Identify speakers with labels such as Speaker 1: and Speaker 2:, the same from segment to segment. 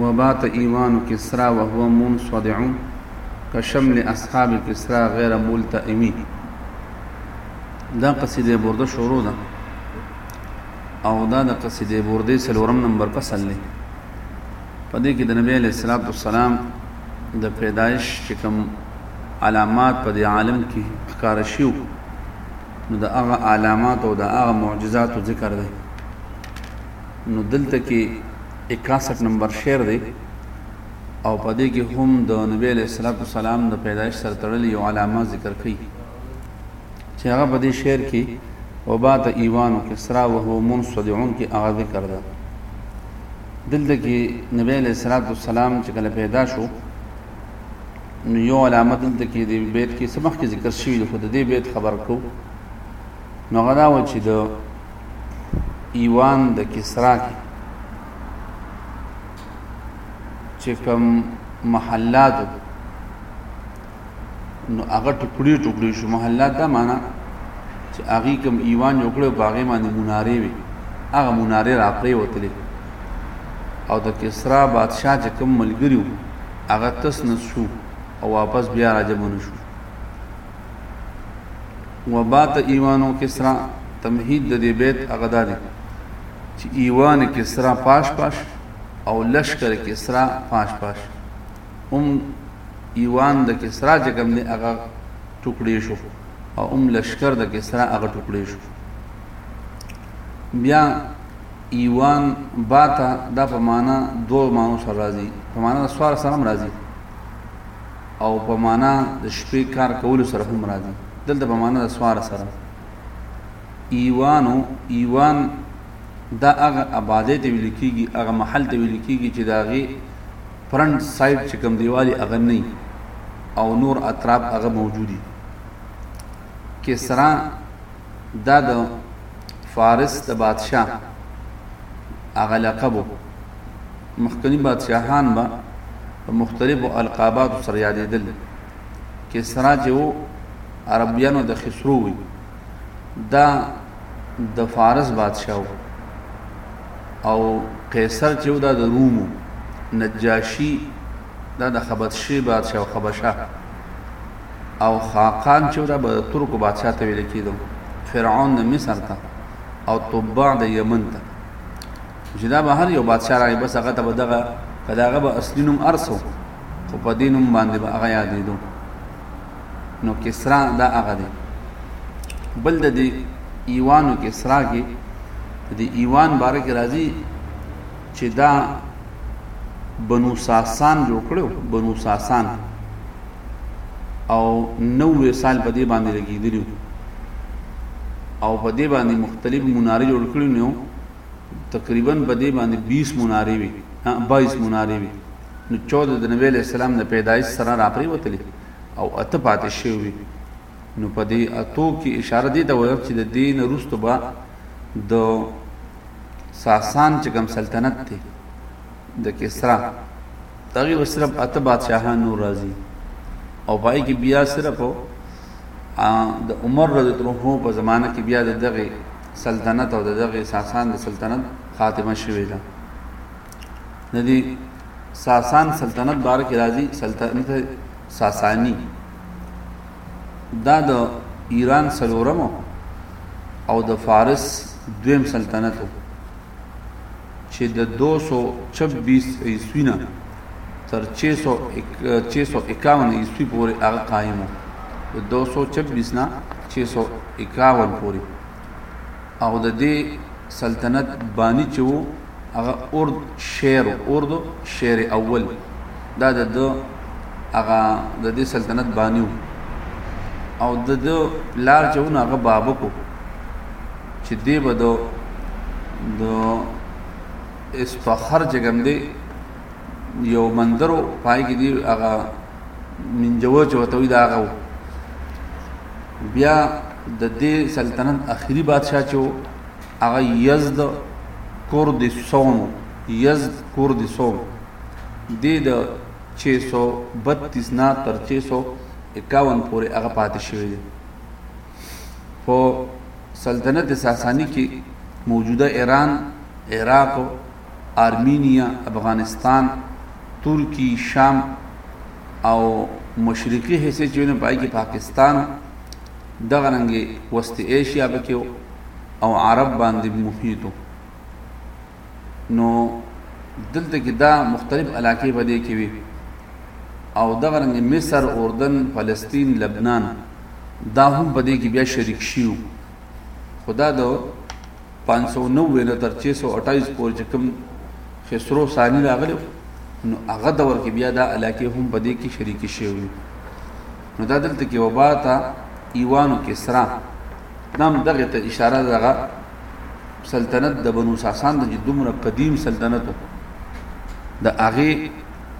Speaker 1: وبات ایوان کسری وهو منصدع کشمل اصحاب کسری غیر ملتئمی دا قصیده برده شروع ده او دا د قصیده برده سلورم نمبر فصل دی په دې کې د نبی علیه الصلاۃ والسلام د پیدایش چې کوم علامات په دې عالم کې ښکار شیو نو د هغه علامات او د هغه معجزات ذکر دی نو دلته کې 61 نمبر شعر دی او په دې کې هم د نبی علیہ الصلوۃ والسلام د پیدایش سره تړلې یو علامه ذکر کړي چې هغه په دې شعر کې وبات ایوانو کسرا وهو منصدعون کې هغه ذکر ده دلته کې نبی علیہ الصلوۃ والسلام چې کله پیدا شو نو یو علامه دلته کې دی بیت کې سمخ کې ذکر شوی دی خو د دې بیت خبر کو نو غدا و چې د ایوان د کسرا کې چې کوم محلات نو هغه ټکړي ټکړي شو محلات دا معنا چې هغه کوم ایوان یو کړو باغې باندې منارې وي هغه منارې را پرې وتلې او د کسرا بادشاہ چې کوم ملګریو هغه تس نس شو او واپس بیا راځمون شو وبات ايوان او کسرا تمهيد د دې بيت هغه دا دی چې ايوان کسرا پاش پاش او لشکر کسرا پاش پاش هم ايوان د کسرا چې کوم دی هغه ټوکړې شو او هم لشکر د کسرا هغه ټوکړې شو بیا ایوان باتا دا په معنا دوه مانو سره راځي په معنا سوار سره هم راځي او په معنا د شپې کار کولو سره هم راځي دلته په معنا د سوار سره ایوانو ایوان دا هغه آبادې ته ویل کیږي هغه محل ته ویل کیږي چې دا غي فرنٹ سایډ چې کوم دیوالي هغه نه او نور اطراف هغه موجودي کسرا دا د فارس د بادشاه هغه لقب مخکنی بادشاهان به په مختلفو القاباتو سره یادېدل کسرا چې وو عربیانو د خسرو وي دا د فارس بادشاه او قیصر چې وو دا د رومو نجاشي دا د خبدشي بادشاه او خبشه او خاقان چې دا به ترکو بادشاه ته ویل کېدو فرعون د مصر ته او طباع د یمن ته چې دا به هر یو بادشاه راغی بس هغه ته به دغه که د هغه به اصلي نوم ارسو خو په دې نوم باندې به هغه یادېدو نو کسرا دا هغه دی بل د دې ایوانو کسرا کې د ایوان باره کې راځي چې دا بنو ساسان جوړ کړو بنو ساسان او نو وسال په دې باندې لګیدلی او په دې باندې مختلف منارې جوړ کړې نو تقریبا په دې باندې 20 منارې وي 22 منارې وي نو 14 د نبی له سلام د پیدایش سره راپری وتلې او اته پاتې شوی نو په دې اتو کې اشاره دې ته وایو چې د دې نه وروسته به د ساسان چې کوم سلطنت دی د کسرا دغه به صرف اته بادشاهان نور راځي او پای کې بیا صرف د عمر رضی الله عنه په زمانه کې بیا دغه سلطنت او دغه ساسان د سلطنت خاتمه شوې ده ندی ساسان سلطنت بار کې راځي سلطنت ساسانی دا د ایران سلورم او د فارس دویم سلطنت چې د 226 عیسوی نه تر 651 عیسوی پورې هغه قائم و د 226 نه 651 پورې او د دې سلطنت بانی چې وو هغه ارد شعر ارد شعر اول دا د د هغه د دې سلطنت بانیو او د د لار جون هغه بابکو چې دی به د د اسفخر جګندې یو مندرو پای کې دی هغه منجور چې وته دا هغه بیا د دې سلطنت اخیری بادشاه چې هغه یزد کرد سوم یزد کرد سوم دې د 632 نه تر 651 پورې هغه پاتې شوی دی په سلطنت ساسانی کې موجوده ایران عراق آرمینیا افغانستان ترکی شام او مشرقي حصے چې نه پای کې پاکستان دغه رنګې وست ایشیا بکیو او عرب باندې محیطو نو دلته کې دا مختلف علاقې په دې کې وي او دغه رنګ مصر اردن فلسطین لبنان دا هم په دې کې بیا شریک شیو خدا د 590 نه تر 628 پورې چې کوم خسرو ثانی راغلی نو هغه دور کې بیا دا علاقې هم په دې کې شریک شوی نو دا دلته کې وباتا ایوانو کسرا نام دغه ته اشاره دغه سلطنت د بنو ساسان د دومره قدیم سلطنتو د هغه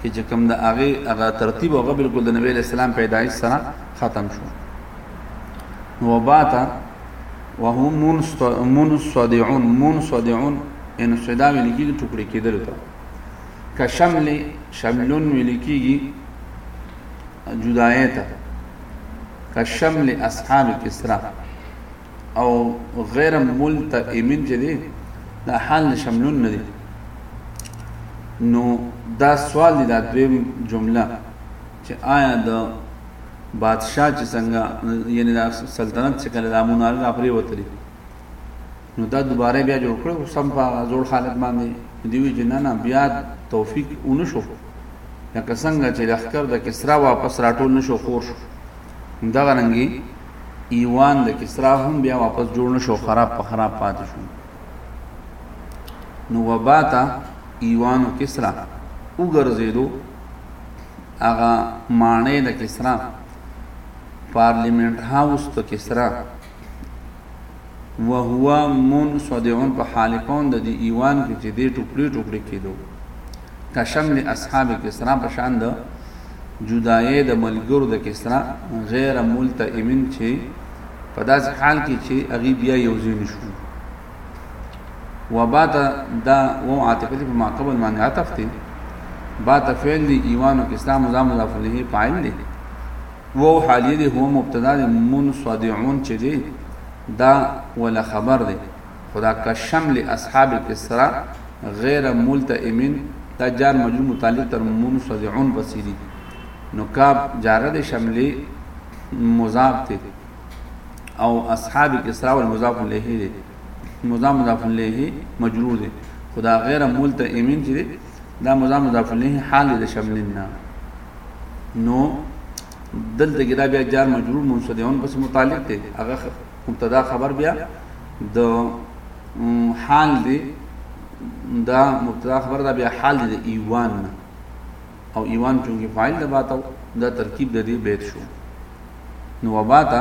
Speaker 1: کې چې کوم د هغه هغه ترتیب او غبل ګل د نبی اسلام پیدایش سره ختم شو نو وباتا وهم منصدعون منصدعون انصدام لګي ټوکړي کېدل ته که شمل شملون ویل کیږي جدایه ته که شمل اصحاب کسرا او غیر ملتئمن چې دی دا حال شملون نه دی نو دا سوال دی دا دویم جمله چې آیا د بادشاہ چې څنګه یعنی دا سلطنت چې کله دا مونږ راپرې وتلی نو دا دوباره بیا جوړ کړو سم په زوړ حالت باندې دی وی جنا نه بیا توفیق اون شو لکه څنګه چې لخر د کسرا واپس راټول نشو خور شو دا غننګي ایوان د کسرا هم بیا واپس جوړ نشو خراب په خراب پاتې شو نو وباتا ایوان او کسرا وګرځیدو هغه مانې د کسرا پارلیمنت هاوس ته کسرا وهو منصدع په حال کون د دې ایوان کې چې دې ټوکړي ټوکړي کېدو کشمل اصحاب کسرا په شان د جدایې د ملګرو د کسرا غیر ملتئمن چې په داس حال کې چې اغي بیا یو ځین شو وبات دا و عاطفه په ماقبل باندې عاطف دي بات فعل دی ایوانو کسرا مضاف مضاف له فاعل دی وو حالیه دی هو مبتدا دی من صدعون چې دی دا ولا خبر دی خدا کا شمل اصحاب کسرا غیر ملتئمن دا جار مجرور متعلق تر من صدعون بصیری نو کاب جاره دی شمل مضاف دی او اصحاب کسرا والمضاف الیه دی مضاف مضاف الیه مجرور دی خدا غیر ملتئمن چې دا مضاف مضاف الیه حال دی شملنا نو دلته کې دا بیا جار مجرور منصدیون پس متعلق دی هغه مبتدا خبر بیا د حال دی دا مبتدا خبر دا بیا حال دی ایوان او ایوان چونګې فاعل د باتا دا ترکیب د دې بیت شو نو وباتا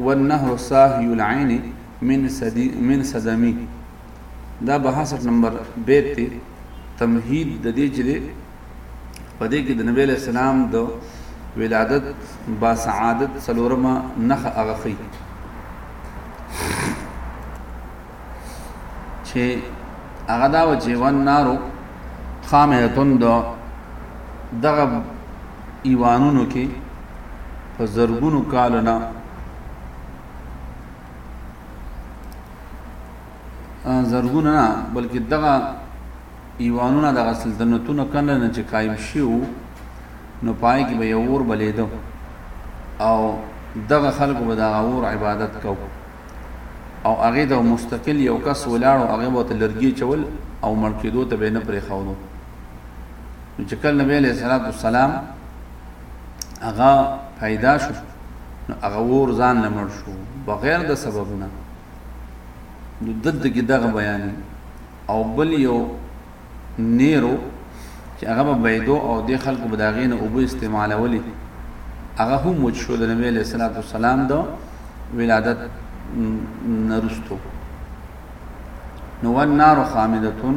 Speaker 1: والنهر صاحي العين من سدي من صدمي دا 62 نمبر بیت ته تمهید د دې چې په دې کې د نبی له سلام د ولادت با سعادت څلورمه نخ اغخی چې هغه دا و چې ون نارو خامه تند دغه ایوانونو کې په زرګونو کال نه زرګونه نه بلکې دغه ایوانونه دغه سلطنتونه کنه نه چې قائم شیو نو پای کې به یو اور بلیدو او دغه خلکو به دغه اور عبادت کو او هغه د مستقل یو کس ولاړو هغه به لرګي چول او مړ کېدو ته به نه پرې خاورو نو چې کله نبی علیه الصلاة والسلام هغه پیدا شو نو هغه ور ځان نه مړ شو بغیر د سبب نه نو دلته کې دغه بیان او بل یو نیرو چې هغه به بيدو او د خلکو بداغینه او به استعمالولې هغه هم وچ شو د نبی له صلوات و سلام د ولادت نرستو نو ونار خامدتون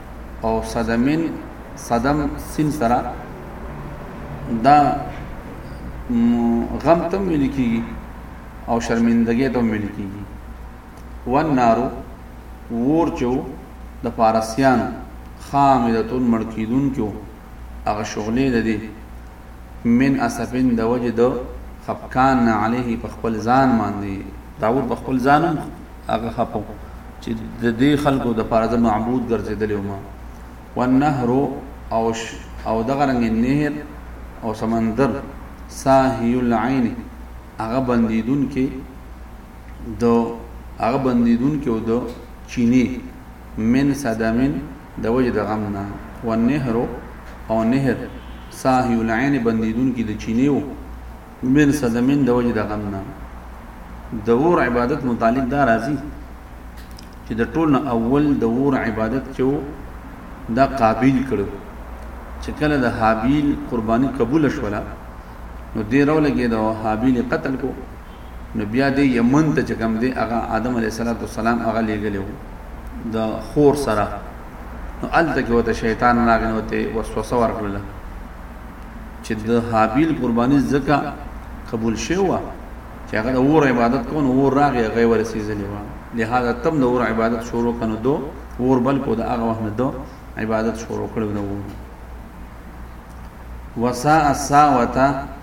Speaker 1: او صدمین صدم سین سره دا غم تم ویل کیږي او شرمندګي تم ویل کیږي والنارو ور چو د فارسیانو خامدتون مړکیدون کیو هغه شغلې ده دي من اسف د وجه د خفقان نه علیه په خپل ځان باندې داوود په خپل ځان هم هغه خپو چې د دې خلکو د پاره د معبود ګرځېدلی وم والنهر او او دغه رنګ نهر او سمندر ساحی العين هغه بندیدون کې د هغه بندیدون کې او د چینه من صدمن د وجې د غم نه، والنهر او نهر، ساهی العین بندیدونکي د چینې وو، من صدم د وجې د غم نه، د اور عبادت متعلق دا راځي چې د ټول نه اول د اور عبادت چې وو دا قابیل کړو چې کله د حابیل قرباني قبول شوله نو دې راولګېد او حابیل قتل کو نو بیا دی یمن ته چې کوم دی هغه آدم علیه السلام هغه لیږلی وو د خور سره نو هلته کې ورته شیطان راغی نو ورته وسوسه ورکړله چې د هابیل قرباني ځکه قبول شوی وه چې هغه د اور عبادت کو نو اور راغی هغه ورسېدلی وه لهذا تم د اور عبادت شروع کنو دو اور بل کو د هغه وخت نه دو عبادت شروع کړو نو وساء الساوته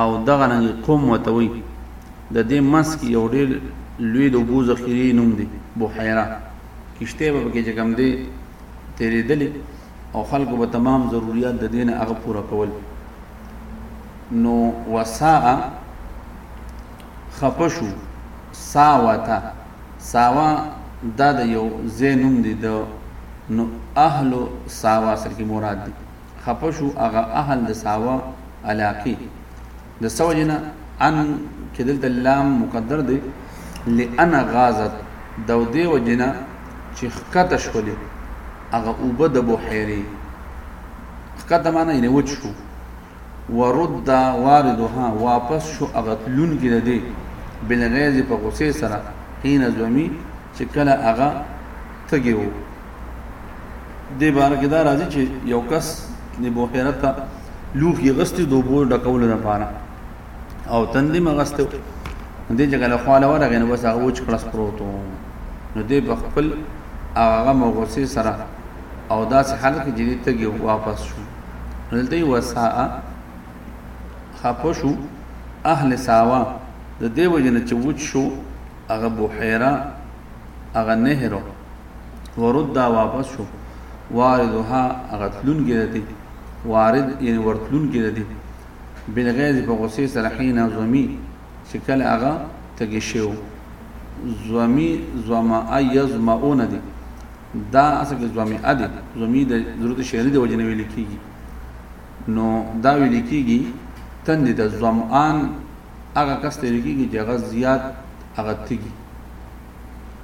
Speaker 1: او دغه رنګ قوم وته وي د دې منس کې یو ډیر لوی د اوبو ذخیرې نوم دی بحیره کشته به کې چې کم دی تیرېدلې او خلکو به تمام ضرورت د دین هغه پوره کول نو وسا خپشو ساواتا ساوا دا د یو زینوم دی د نو اهل ساوا سره کې مراد دی خپه شو هغه اهل د ساوه علاقی د سوجنه ان چې دلته لام مقدر دی لئن غازت د دې وجنه چې خکته شولې هغه اوبه د بحیرې خکته معنی یې وچ شو ورد واردها واپس شو هغه تلون کې ده دې بلغیز په غصې سره حين زومی چې کله هغه تګي وو دې باره کې دا راځي چې یو کس د بحیره ته لوښي غستې د اوبو ډکولو لپاره او تندې مې غستې دې جګه له خواله ورغې نو بس هغه وچ کړس پروت و نو دې په خپل هغه مغوسې سره او داسې حال کې چې دې تګې واپس شو نو دلته یې وسا خپه شو اهل ساوا د دې وجه نه چې وچ شو هغه بحیره هغه نهرو ورد دا واپس شو واردها هغه تلونکي دی وارد یعنی ورتلونکي دی بالغیظ په غصې سره حين زمي چې کله هغه تګي شو زمي زما يزمعون دي دا اصل کې زمي ادي زمي د ضرورت شعر دی وجنه ویل کیږي نو دا ویل کیږي تند د زمان هغه کس ته ویل کیږي چې هغه زیات هغه تګي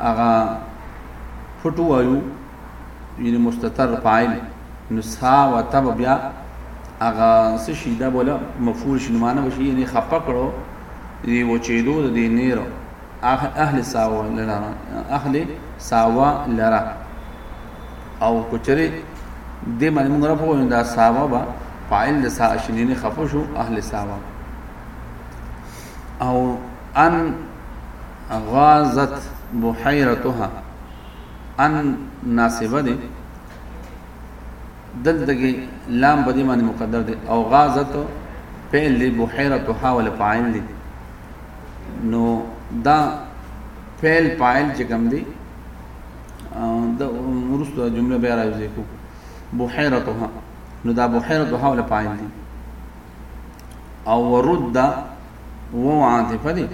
Speaker 1: هغه فټو وایو یعنی مستتر فاعل نو سا و تب بیا هغه څه شي دا بوله مفعول شي معنی بشي یعنی خپه کړو دی و چې دو د دې نیرو اهل ساوا لرا اهل ساوا لرا او کچره دې باندې موږ را پوهیږو دا ساوا با فاعل د سا شنین خفشو اهل ساوا او ان غاضت بحیرتها ان ناسبه ده دلته کې لام په دې باندې مقدر دی او غاضت فعل دی بحیره تحاول فاعل دی نو دا فعل فاعل چې کوم دی د ورسته جمله بیا راځي کو بحیره نو دا بحیره تحاول فاعل دی او ورد وو عاطفه دي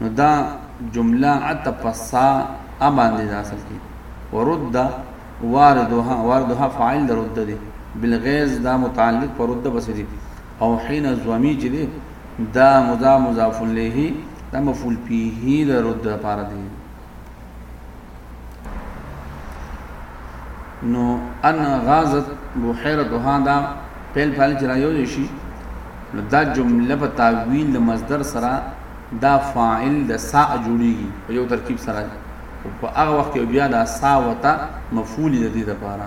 Speaker 1: نو دا جمله عطف سا ا باندې دا اصل کې ورد واردها واردها فاعل درد دي بالغیظ دا متعلق پر رد بس دي او حين زومی چې دي دا مضاف مضاف الیه دا مفعول به د رد لپاره دي نو ان غازت بحیرتها دا پیل فعل چې را یو شي نو دا جمله په تعویل د مصدر سره دا فاعل د سا جوړیږي په یو ترکیب سره په هغه وخت کې بیا دا سا وتا مفعول د دې لپاره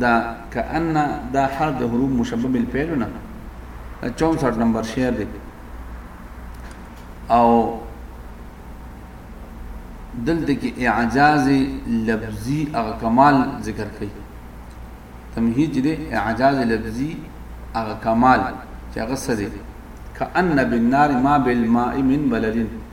Speaker 1: دا که ان دا حرف د حروف مشبه بالفعل نه دا 64 نمبر شعر دی او دلته کې اعجاز لفظي او کمال ذکر کړي تمهید دې اعجاز لفظي او کمال چې هغه سره کأن بالنار ما بالماء من بلد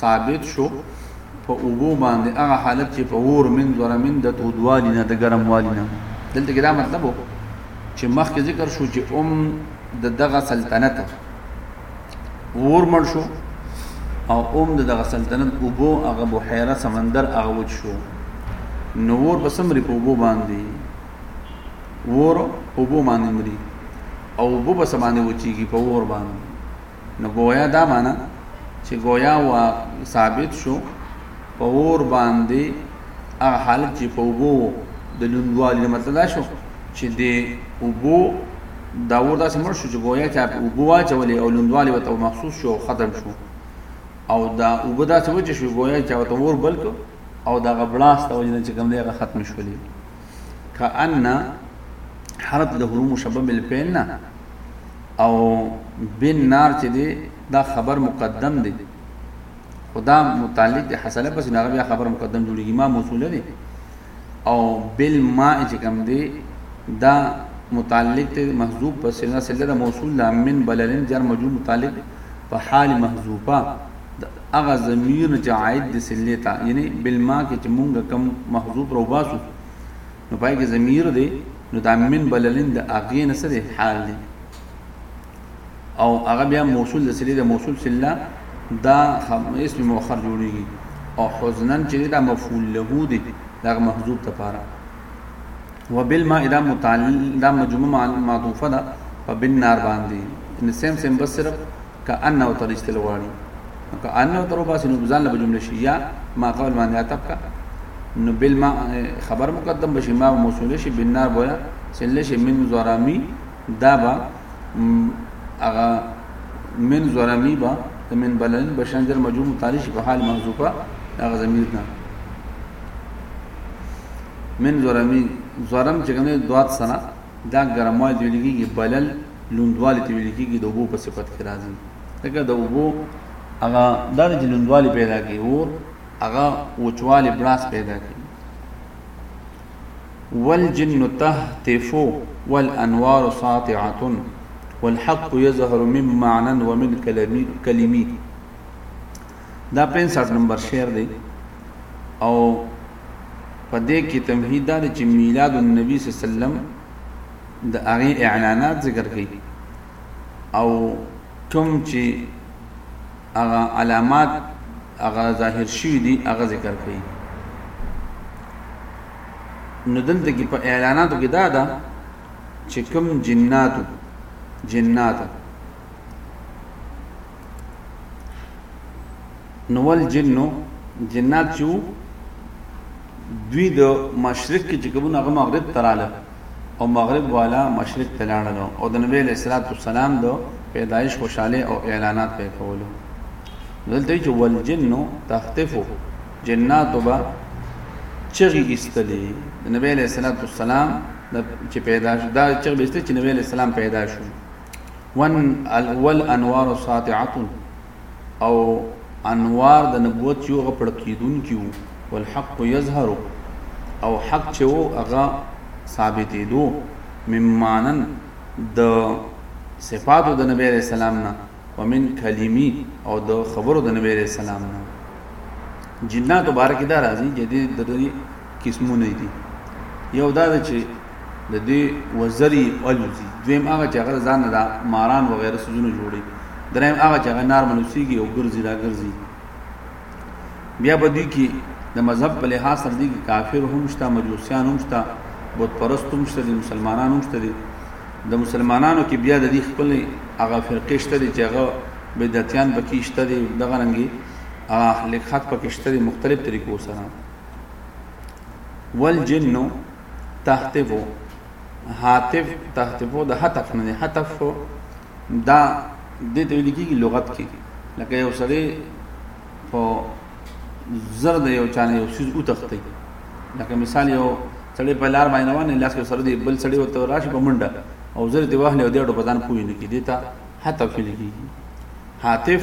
Speaker 1: ثابت شو په اوبو باندې هغه حالت چې په اور من ذره من د تودوالي نه د ګرموالي نه دلته کې دا مطلب چې مخکې ذکر شو چې ام د دغه سلطنت اور مړ شو او ام د دغه سلطنت اوبو هغه بحیره سمندر هغه وچ شو نو ور په سمري په اوبو باندې ور اوبو باندې مري او اوبو په سمانه وچیږي په ور باندې نو گویا دا معنی چې گویا وا ثابت شو په اور باندې هغه حالت چې په وبو د لوندوالي مطلب دا شو چې د وبو دا ور داسې مړ شو چې گویا چې په وبو واچولې او لوندوالي وته مخصوص شو ختم شو او دا وبو داسې وجه شو گویا چې وته ور بلک او دا غبلاس ته وجه چې کوم دی هغه ختم شولې کأن حالت د هرو مشبب الفعل نه او بن نار چې دی دا خبر مقدم دی خدا متعلق د حسله پس نه بیا خبر مقدم جوړیږي ما موصوله دی او بل ما چې کوم دی دا متعلق ته محذوب پس نه سله د موصول د من بللن جر مجرور متعلق په حال محذوفه اغه ضمیر نه چې عائد د سله تا یعنی بل ما کې چې مونږ کم محذوب روباسو نو پای کې ضمیر دی نو دا من بللین د هغې نه څه دی حال دی او هغه بیا موصول د سلی د موصول سله دا اسم مؤخر جوړیږي او حزنن چې دا مفعول له دی دا محذوب ته پاره وبالما اذا متعلق دا مجموعه معطوفه ده په بن نار باندې ان سیم سیم بس صرف که ان او تر ایستل غواړي نو که ان او تر وباسي نو ځان له به جمله شي یا ما قبل باندې عطب کا نو بل ما خبر مقدم بشي ما موصول شي بنار بویا سل شي من زرامی دا با اغا من زرامی با من بلن بشان جر مجموع متعلق شي په حال محذوفه هغه ضمیر نه من زرامی زرم چې کومه دوات سره دا ګرموال دی لګي بلل لوندوالي ته ویل کېږي د اوبو په صفت کې راځي ځکه د اوبو هغه دا چې لوندوالي پیدا کوي اور هغه وچوالي براس پیدا کوي والجن تهتف والانوار ساطعه والحق يظهر من معنى ومن كلمي كلمي دا 65 نمبر شعر دی او په دې کې تمهید دا چې میلاد النبی صلی الله علیه وسلم د هغې اعلانات ذکر کړي او کوم چې هغه علامات هغه ظاهر شوي دي هغه ذکر کړي نو دلته کې په اعلاناتو کې دا ده چې کوم جناتو جناتو نو ول جنو جنات چې دوی د مشرق کې چې کومه هغه مغرب تراله او مغرب والا مشرق ته لاړل او د نبی علیه الصلاۃ والسلام د پیدایش خوشاله او اعلانات پې کولو دلته چې والجن تختفو جنات وبا چغي استلې د نبی علیه الصلاۃ والسلام د چې پیدا شو دا چغي استلې چې نبی علیه السلام پیدا شو ون اول انوار ساطعه او انوار د نبوت یو غپړ کیدونکي وو والحق یظهر او حق چې وو هغه ثابتېدو ممانن د صفاتو د نبی عليه السلام نه ومن کلمی او د خبرو د نبی عليه السلام نه جنات مبارک دا راځي جدي د دوی قسمونه دي یو دا چې د دې وزري الوزي دویم هغه چې هغه ځان نه ماران و غیره سوزونه جوړي دریم هغه چې هغه نارمل اوسېږي او ګرځي را ګرځي بیا په دې کې د مذهب په لحاظ سره دي کې کافر هم شته مجوسیان هم شته بت پرست هم شته دي مسلمانان هم شته دي د مسلمانانو کې بیا د دې خپل هغه فرقې شته دي چې هغه بدعتيان پکې شته دي دغه رنګي اهل خط پکې شته دي مختلف طریقو سره والجن تهتفو هاتف تهتفو د هتف نه دی هتف دا د ته ویل کېږي لغت کې لکه یو سړی په زر د یو چانه یو څیز وتښتي لکه مثال یو سړی په لار باندې روان دی لاس کې سره دی بل سړی ورته راشي په منډه او زر دی وهلی او دی ډو په ځان پوه نه کېږي دی ته هتف ویل کېږي هاتف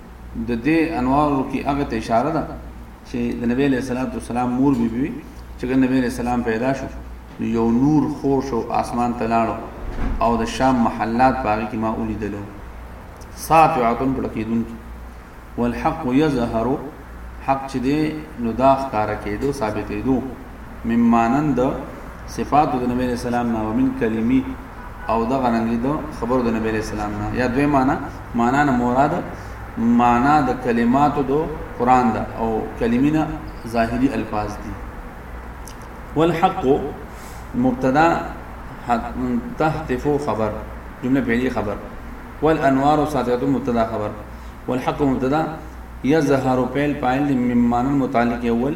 Speaker 1: د دې انوارو کې هغه ته اشاره ده چې د نبی له صلوات والسلام مور بي بي چې کله نبی له سلام پیدا شو نو یو نور خور شو اسمان ته لاړو او د شام محلات باغی کې ما ولیدلو ساطعتن بلکیدون والحق یظهر حق چې دی نو دا ښکارا کېدو ثابتېدو من مانن د صفات د نبی صلی الله علیه وسلم نه ومن کلمی او د غرنګي د خبرو د نبی صلی الله علیه وسلم نه یا دوی معنا معنا نه مراد معنا د کلماتو د قران دا او کلمینا ظاهری الفاظ دي والحق مبتدا تهتف خبر جمله فعلی خبر والانوار ساتیاتو مبتدا خبر والحق مبتدا يظهر فعل فاعل ممن متعلق اول